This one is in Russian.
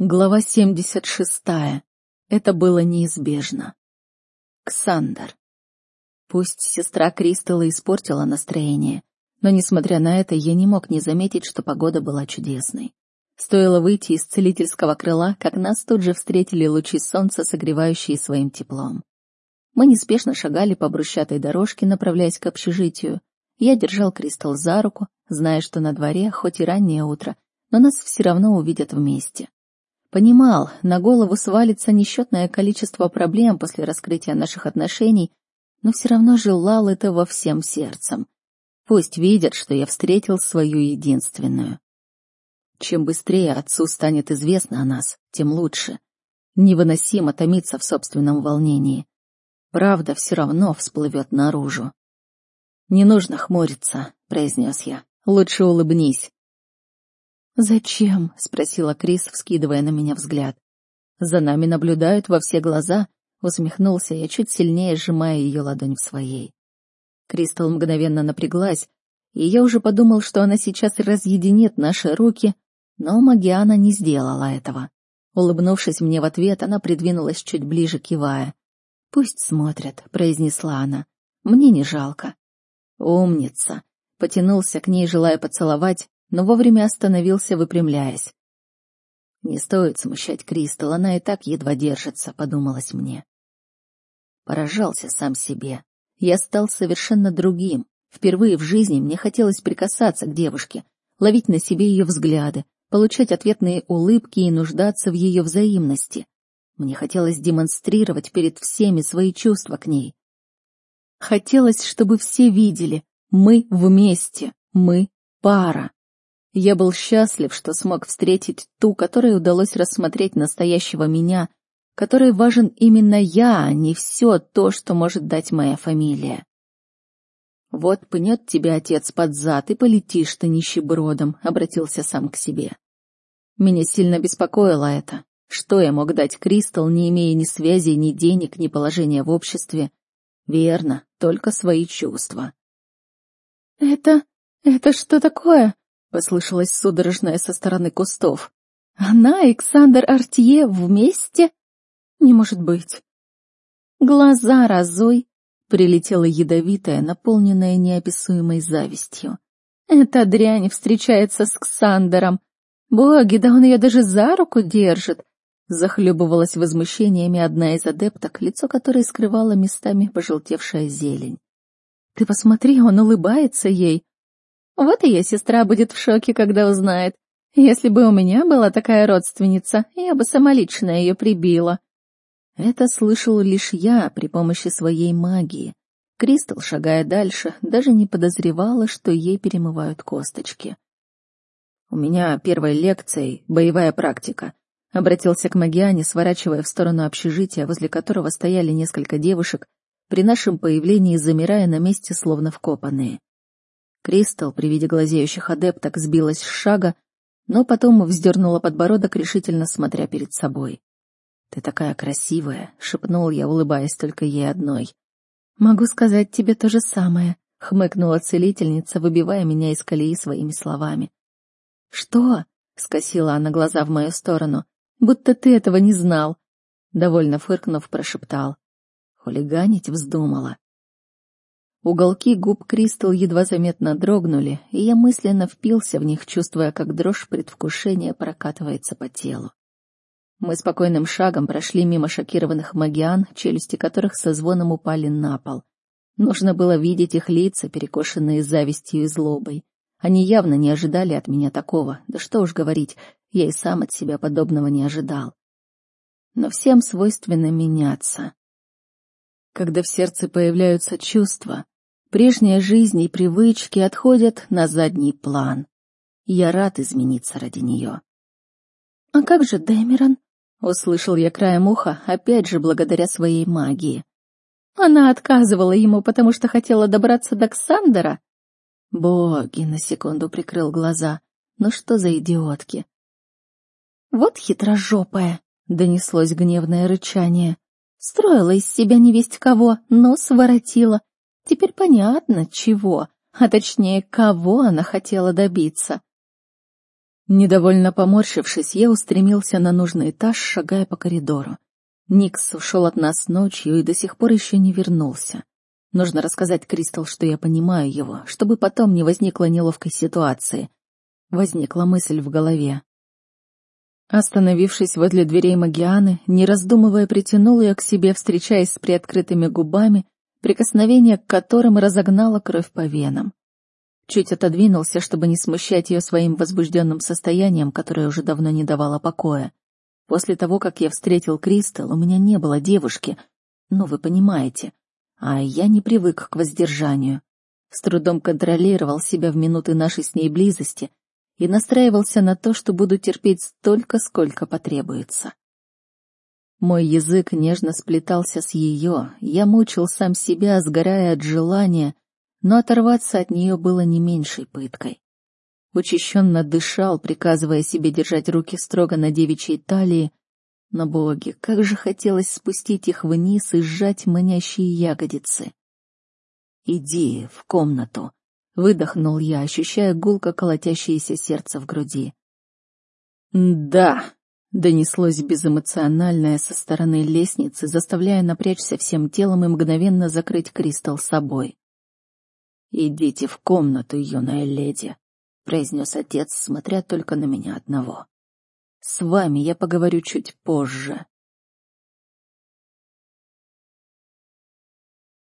Глава 76. Это было неизбежно. Ксандер. Пусть сестра Кристалла испортила настроение, но, несмотря на это, я не мог не заметить, что погода была чудесной. Стоило выйти из целительского крыла, как нас тут же встретили лучи солнца, согревающие своим теплом. Мы неспешно шагали по брусчатой дорожке, направляясь к общежитию. Я держал Кристалл за руку, зная, что на дворе, хоть и раннее утро, но нас все равно увидят вместе. Понимал, на голову свалится несчетное количество проблем после раскрытия наших отношений, но все равно желал этого всем сердцем. Пусть видят, что я встретил свою единственную. Чем быстрее отцу станет известно о нас, тем лучше. Невыносимо томиться в собственном волнении. Правда все равно всплывет наружу. «Не нужно хмуриться», — произнес я. «Лучше улыбнись. «Зачем?» — спросила Крис, вскидывая на меня взгляд. «За нами наблюдают во все глаза», — усмехнулся я, чуть сильнее сжимая ее ладонь в своей. Кристал мгновенно напряглась, и я уже подумал, что она сейчас разъединит наши руки, но Магиана не сделала этого. Улыбнувшись мне в ответ, она придвинулась чуть ближе, кивая. «Пусть смотрят», — произнесла она. «Мне не жалко». «Умница!» — потянулся к ней, желая поцеловать, но вовремя остановился, выпрямляясь. Не стоит смущать Кристал, она и так едва держится, подумалось мне. Поражался сам себе. Я стал совершенно другим. Впервые в жизни мне хотелось прикасаться к девушке, ловить на себе ее взгляды, получать ответные улыбки и нуждаться в ее взаимности. Мне хотелось демонстрировать перед всеми свои чувства к ней. Хотелось, чтобы все видели, мы вместе, мы пара. Я был счастлив, что смог встретить ту, которой удалось рассмотреть настоящего меня, которой важен именно я, а не все то, что может дать моя фамилия. «Вот пнет тебя отец под зад, и полетишь ты нищебродом», — обратился сам к себе. Меня сильно беспокоило это. Что я мог дать Кристал, не имея ни связи, ни денег, ни положения в обществе? Верно, только свои чувства. «Это... это что такое?» — послышалось судорожное со стороны кустов. «Она и Александр Артье вместе? Не может быть!» «Глаза разой!» — прилетела ядовитая, наполненная неописуемой завистью. «Эта дрянь встречается с Ксандером. Боги, да он ее даже за руку держит!» Захлебывалась возмущениями одна из адепток, лицо которой скрывало местами пожелтевшая зелень. «Ты посмотри, он улыбается ей, вот ее сестра будет в шоке, когда узнает. Если бы у меня была такая родственница, я бы самолично ее прибила. Это слышал лишь я при помощи своей магии. Кристал, шагая дальше, даже не подозревала, что ей перемывают косточки. «У меня первой лекцией боевая практика», — обратился к Магиане, сворачивая в сторону общежития, возле которого стояли несколько девушек, при нашем появлении замирая на месте, словно вкопанные. Кристал при виде глазеющих адепток сбилась с шага, но потом вздернула подбородок, решительно смотря перед собой. «Ты такая красивая», — шепнул я, улыбаясь только ей одной. «Могу сказать тебе то же самое», — хмыкнула целительница, выбивая меня из колеи своими словами. «Что?» — скосила она глаза в мою сторону. «Будто ты этого не знал», — довольно фыркнув, прошептал. Хулиганить вздумала. Уголки губ Кристал едва заметно дрогнули, и я мысленно впился в них, чувствуя, как дрожь предвкушения прокатывается по телу. Мы спокойным шагом прошли мимо шокированных магиан, челюсти которых со звоном упали на пол. Нужно было видеть их лица, перекошенные завистью и злобой. Они явно не ожидали от меня такого, да что уж говорить, я и сам от себя подобного не ожидал. Но всем свойственно меняться. Когда в сердце появляются чувства, прежняя жизнь и привычки отходят на задний план. Я рад измениться ради нее. — А как же Дэмерон? — услышал я краем уха, опять же благодаря своей магии. Она отказывала ему, потому что хотела добраться до Ксандера. Боги, на секунду прикрыл глаза. Ну что за идиотки? Вот хитрожопая, донеслось гневное рычание. Строила из себя невесть кого, но своротила. Теперь понятно, чего, а точнее, кого она хотела добиться. Недовольно поморщившись, я устремился на нужный этаж, шагая по коридору. Никс ушел от нас ночью и до сих пор еще не вернулся. Нужно рассказать Кристал, что я понимаю его, чтобы потом не возникло неловкой ситуации. Возникла мысль в голове. Остановившись возле дверей Магианы, не раздумывая, притянул ее к себе, встречаясь с приоткрытыми губами, прикосновение к которым разогнало кровь по венам. Чуть отодвинулся, чтобы не смущать ее своим возбужденным состоянием, которое уже давно не давало покоя. После того, как я встретил Кристал, у меня не было девушки. Ну, вы понимаете. А я не привык к воздержанию. С трудом контролировал себя в минуты нашей с ней близости и настраивался на то, что буду терпеть столько, сколько потребуется. Мой язык нежно сплетался с ее, я мучил сам себя, сгорая от желания, но оторваться от нее было не меньшей пыткой. Учащенно дышал, приказывая себе держать руки строго на девичьей талии, но, боги, как же хотелось спустить их вниз и сжать манящие ягодицы. «Иди в комнату», — выдохнул я, ощущая гулко колотящееся сердце в груди. «Да», — донеслось безэмоциональное со стороны лестницы, заставляя напрячься всем телом и мгновенно закрыть Кристал собой. «Идите в комнату, юная леди», — произнес отец, смотря только на меня одного. «С вами я поговорю чуть позже».